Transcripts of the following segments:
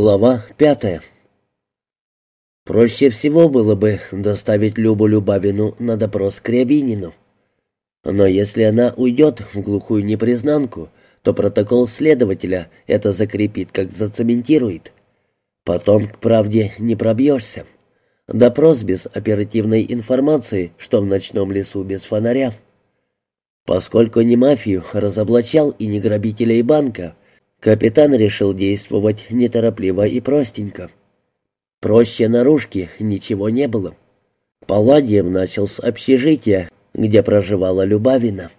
Глава пятая. Проще всего было бы доставить Любу Любавину на допрос к Рябинину. Но если она уйдет в глухую непризнанку, то протокол следователя это закрепит, как зацементирует. Потом к правде не пробьешься. Допрос без оперативной информации, что в ночном лесу без фонаря. Поскольку ни мафию разоблачал и ни грабителей банка, Капитан решил действовать неторопливо и простенько. Проще наружки ничего не было. Палладьев начал с общежития, где проживала Любавина.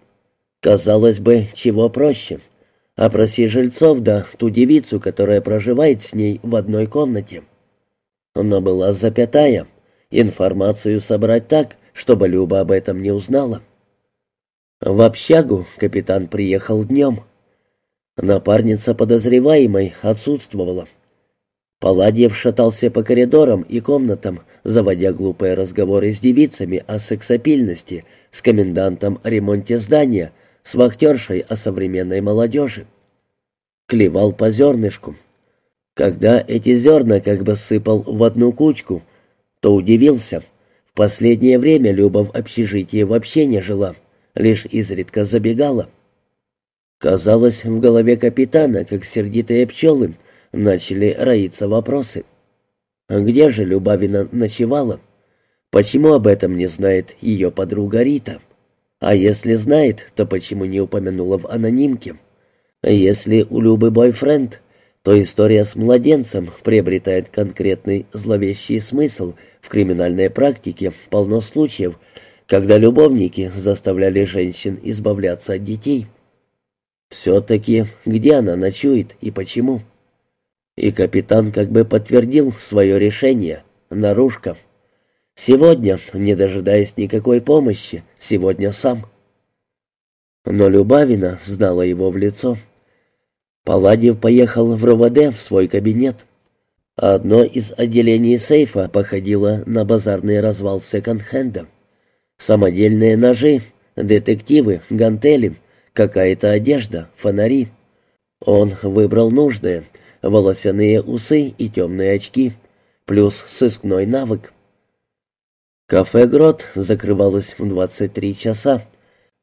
Казалось бы, чего проще. Опроси жильцов да ту девицу, которая проживает с ней в одной комнате. Но была запятая. Информацию собрать так, чтобы Люба об этом не узнала. В общагу капитан приехал днем. Напарница подозреваемой отсутствовала. Паладьев шатался по коридорам и комнатам, заводя глупые разговоры с девицами о сексапильности, с комендантом о ремонте здания, с вахтершей о современной молодежи. Клевал по зернышку. Когда эти зерна как бы сыпал в одну кучку, то удивился. В последнее время Люба в общежитии вообще не жила, лишь изредка забегала. Казалось, в голове капитана, как сердитые пчелы, начали роиться вопросы. Где же Любавина ночевала? Почему об этом не знает ее подруга Рита? А если знает, то почему не упомянула в анонимке? Если у Любы бойфренд, то история с младенцем приобретает конкретный зловещий смысл. В криминальной практике полно случаев, когда любовники заставляли женщин избавляться от детей – все-таки где она ночует и почему? И капитан как бы подтвердил свое решение. Наружка. Сегодня, не дожидаясь никакой помощи, сегодня сам. Но Любавина знала его в лицо. Паладьев поехал в РОВД в свой кабинет. Одно из отделений сейфа походило на базарный развал секонд-хенда. Самодельные ножи, детективы, гантели — какая-то одежда, фонари. Он выбрал нужные, волосяные усы и темные очки, плюс сыскной навык. Кафе «Грот» закрывалось в 23 часа.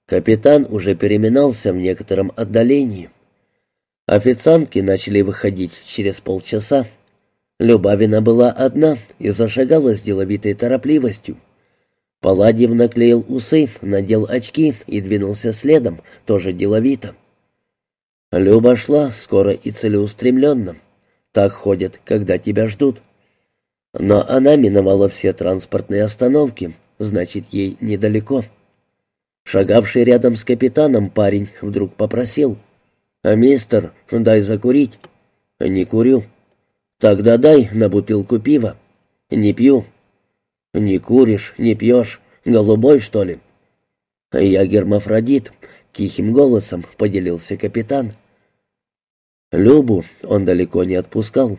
Капитан уже переминался в некотором отдалении. Официантки начали выходить через полчаса. Любавина была одна и зашагала с деловитой торопливостью. Паладьев наклеил усы, надел очки и двинулся следом, тоже деловито. Люба шла скоро и целеустремленно. Так ходят, когда тебя ждут. Но она миновала все транспортные остановки, значит, ей недалеко. Шагавший рядом с капитаном парень вдруг попросил. «А мистер, дай закурить». «Не курю». «Тогда дай на бутылку пива». «Не пью». «Не куришь, не пьешь. Голубой, что ли?» «Я гермафродит», — тихим голосом поделился капитан. Любу он далеко не отпускал.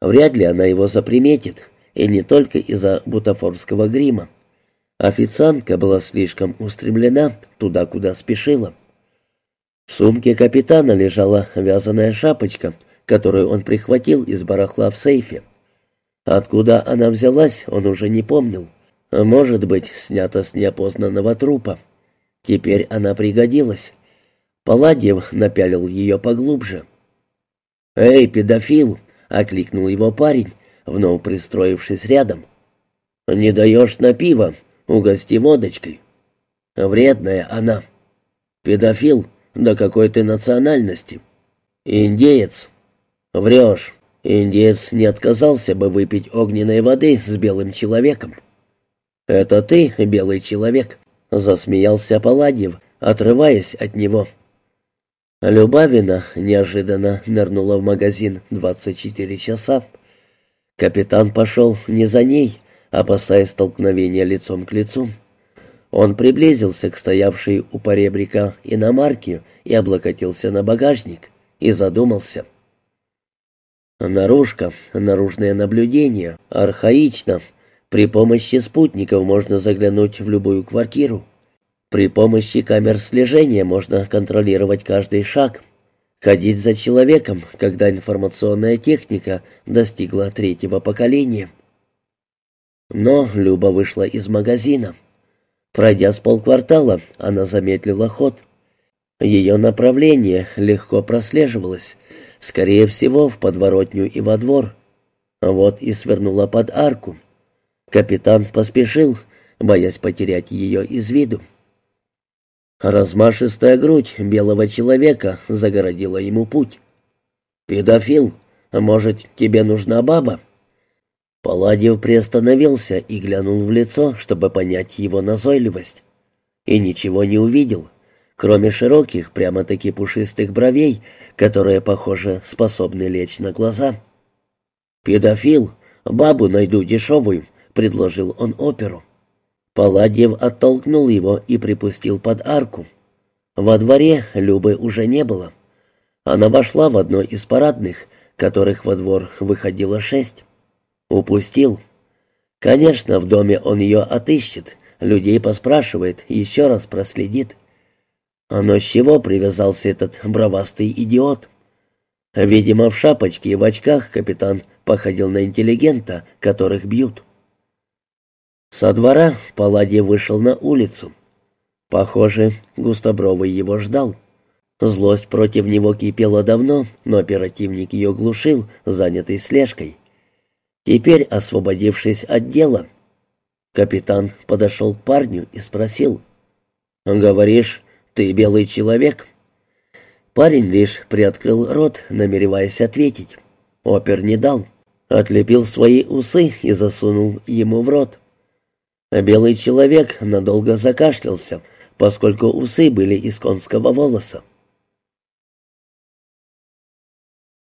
Вряд ли она его заприметит, и не только из-за бутафорского грима. Официантка была слишком устремлена туда, куда спешила. В сумке капитана лежала вязаная шапочка, которую он прихватил из барахла в сейфе. Откуда она взялась, он уже не помнил. Может быть, снята с неопознанного трупа. Теперь она пригодилась. Паладьев напялил ее поглубже. «Эй, педофил!» — окликнул его парень, вновь пристроившись рядом. «Не даешь на пиво, угости водочкой». «Вредная она». «Педофил? Да какой ты национальности?» «Индеец». «Врешь. Индеец не отказался бы выпить огненной воды с белым человеком. «Это ты, белый человек?» — засмеялся Паладьев, отрываясь от него. Любавина неожиданно нырнула в магазин «24 часа». Капитан пошел не за ней, опасаясь столкновения лицом к лицу. Он приблизился к стоявшей у поребрика иномарке и облокотился на багажник, и задумался — Наружка, наружное наблюдение, архаично. При помощи спутников можно заглянуть в любую квартиру. При помощи камер слежения можно контролировать каждый шаг. ходить за человеком, когда информационная техника достигла третьего поколения. Но Люба вышла из магазина. Пройдя с полквартала, она замедлила ход. Ее направление легко прослеживалось, скорее всего, в подворотню и во двор. Вот и свернула под арку. Капитан поспешил, боясь потерять ее из виду. Размашистая грудь белого человека загородила ему путь. «Педофил, может, тебе нужна баба?» Палладиев приостановился и глянул в лицо, чтобы понять его назойливость. И ничего не увидел, кроме широких, прямо-таки пушистых бровей, которые, похоже, способны лечь на глаза. «Педофил, бабу найду дешевую», — предложил он оперу. Палладьев оттолкнул его и припустил под арку. Во дворе Любы уже не было. Она вошла в одно из парадных, которых во двор выходило шесть. Упустил. Конечно, в доме он ее отыщет, людей поспрашивает, еще раз проследит. А но с чего привязался этот бравастый идиот? Видимо, в шапочке и в очках капитан походил на интеллигента, которых бьют. Со двора Палладий вышел на улицу. Похоже, Густобровый его ждал. Злость против него кипела давно, но оперативник ее глушил, занятый слежкой. Теперь, освободившись от дела, капитан подошел к парню и спросил. «Говоришь, ты белый человек?» Парень лишь приоткрыл рот, намереваясь ответить. Опер не дал. Отлепил свои усы и засунул ему в рот. Белый человек надолго закашлялся, поскольку усы были из конского волоса.